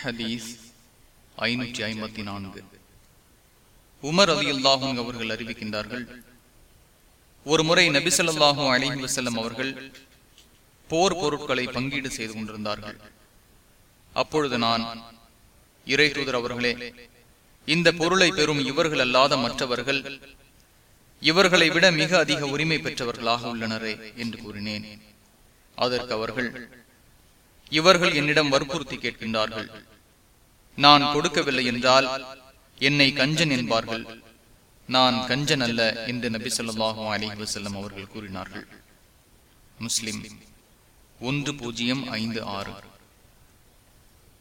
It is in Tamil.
ஹதீஸ் ஐநூற்றி ஐம்பத்தி நான்கு. உமர் அலி அல்லாஹும் அவர்கள் அறிவிக்கின்றார்கள் ஒரு முறை நபிசல்லாஹும் அலிஹி வசல்லம் அவர்கள் போர் பொருட்களை பங்கீடு செய்து கொண்டிருந்தார்கள். அப்பொழுது நான் இறை தூதர் அவர்களே இந்த பொருளை பெறும் இவர்கள் அல்லாத மற்றவர்கள் இவர்களை விட மிக அதிக உரிமை பெற்றவர்களாக உள்ளனரே என்று கூறினேன். அதற்கு அவர்கள் இவர்கள் என்னிடம் வற்புறுத்தி கேட்கின்றார்கள். நான் கொடுக்கவில்லை என்றால் என்னை கஞ்சன் என்பார்கள். நான் கஞ்சன் அல்ல என்று நபி சொல்லாஹும் அலி வசல்லம் அவர்கள் கூறினார்கள். முஸ்லிம் ஒன்று பூஜ்ஜியம் ஐந்து ஆறு.